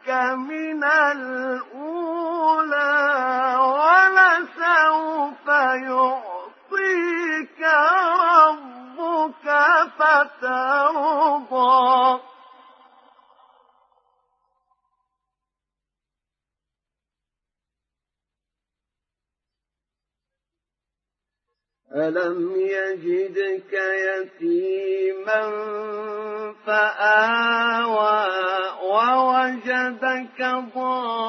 لك من الأولى ولسوف يعطيك ربك فترضى. ألم يجدك يتيما فآوى ووجدك ضالا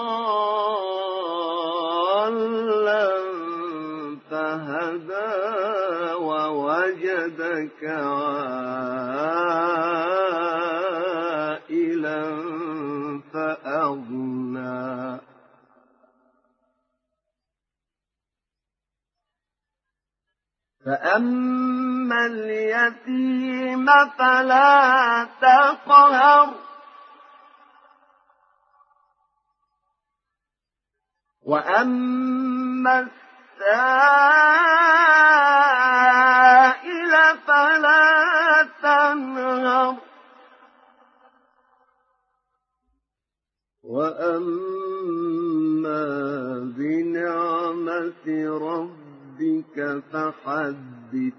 فهدى ووجدك عائلا فأغنى. فأما اليتيم فلا تقهر. وأما السائل فلا تنهر وأما بنعمة ربك فحدث